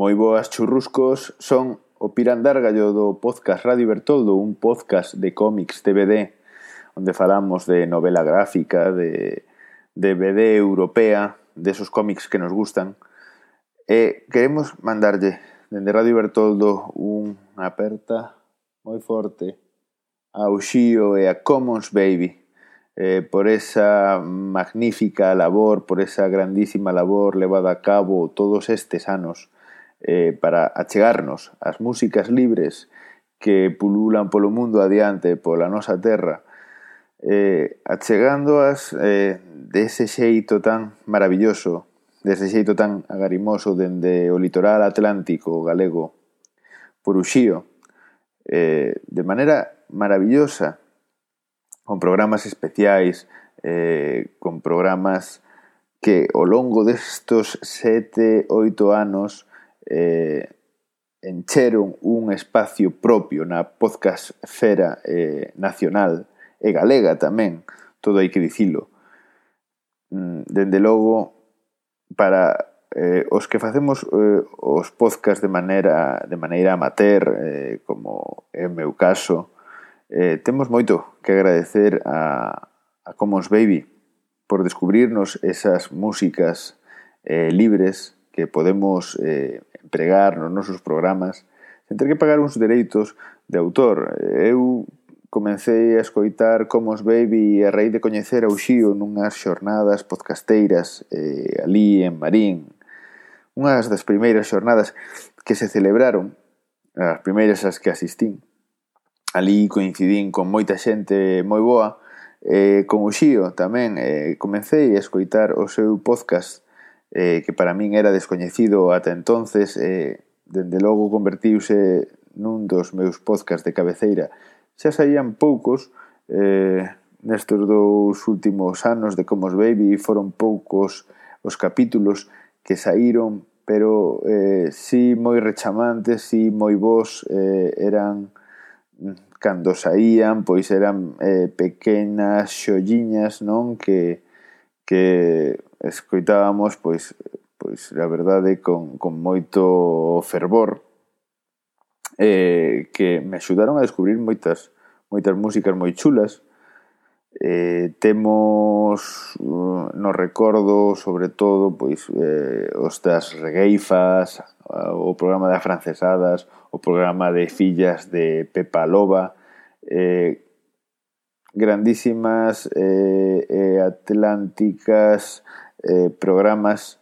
Moi boas churruscos, son o Pirandárgallo do podcast Radio Bertoldo, un podcast de cómics TVD, onde falamos de novela gráfica, de, de BD europea, de esos cómics que nos gustan. E queremos mandarlle dende Radio Bertoldo unha aperta moi forte ao Xío e a Commons Baby eh, por esa magnífica labor, por esa grandísima labor levada a cabo todos estes anos eh, para achegarnos ás músicas libres que pululan polo mundo adiante, pola nosa terra, eh, achegándoas eh, dese xeito tan maravilloso, dese xeito tan agarimoso dende o litoral atlántico galego por Uxío, eh, de maneira maravillosa, con programas especiais, eh, con programas que ao longo destos sete, oito anos eh, encheron un espacio propio na podcast fera eh, nacional e galega tamén, todo hai que dicilo. Mm, dende logo, para eh, os que facemos eh, os podcast de maneira de maneira amateur, eh, como é o meu caso, eh, temos moito que agradecer a, a Commons Baby por descubrirnos esas músicas eh, libres que podemos eh, empregar nos nosos programas sen ter que pagar uns dereitos de autor. Eu comecei a escoitar como os Baby a raíz de coñecer ao Xío nunhas xornadas podcasteiras eh, ali en Marín. Unhas das primeiras xornadas que se celebraron, as primeiras as que asistín. Ali coincidín con moita xente moi boa, eh, con o Xío tamén. Eh, comecei a escoitar o seu podcast eh, que para min era descoñecido ata entonces, eh, dende logo convertiuse nun dos meus podcast de cabeceira. Xa saían poucos, eh, nestes dous últimos anos de Comos Baby foron poucos os capítulos que saíron, pero eh, si sí moi rechamantes, si sí moi vos eh, eran mm, cando saían, pois eran eh, pequenas xolliñas, non, que que escoitábamos pois pois a verdade con, con moito fervor eh, que me axudaron a descubrir moitas moitas músicas moi chulas. Eh, temos uh, no recordo sobre todo pois eh, os das regueifas o programa de afrancesadas o programa de fillas de Pepa Loba eh, grandísimas eh, eh, atlánticas eh, programas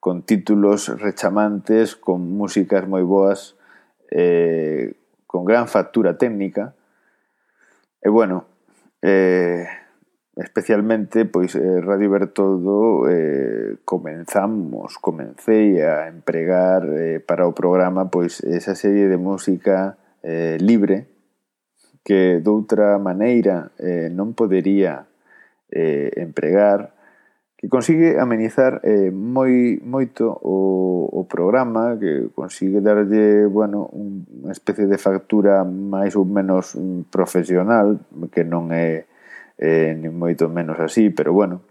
con títulos rechamantes, con músicas moi boas, eh, con gran factura técnica. E bueno, eh, especialmente pois eh, Radio Bertoldo eh, comenzamos, comencei a empregar eh, para o programa pois esa serie de música eh, libre que doutra maneira eh, non podería eh, empregar que consigue amenizar eh, moi moito o, o programa, que consigue darlle, bueno, unha especie de factura máis ou menos mm, profesional, que non é eh, ni moito menos así, pero bueno,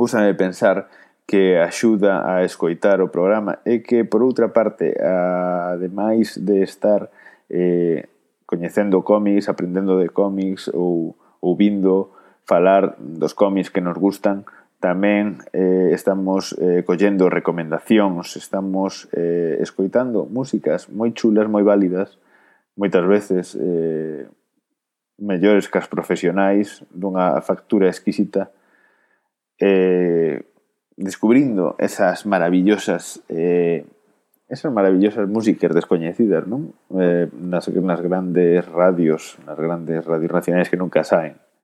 usan de pensar que axuda a escoitar o programa e que, por outra parte, ademais de estar eh, coñecendo cómics, aprendendo de cómics ou, ou vindo falar dos cómics que nos gustan, tamén eh, estamos eh, collendo recomendacións, estamos eh, escoitando músicas moi chulas, moi válidas, moitas veces eh, mellores que as profesionais, dunha factura exquisita, eh, descubrindo esas maravillosas eh, esas maravillosas músicas descoñecidas, non? Eh, nas, nas grandes radios, nas grandes radios nacionais que nunca saen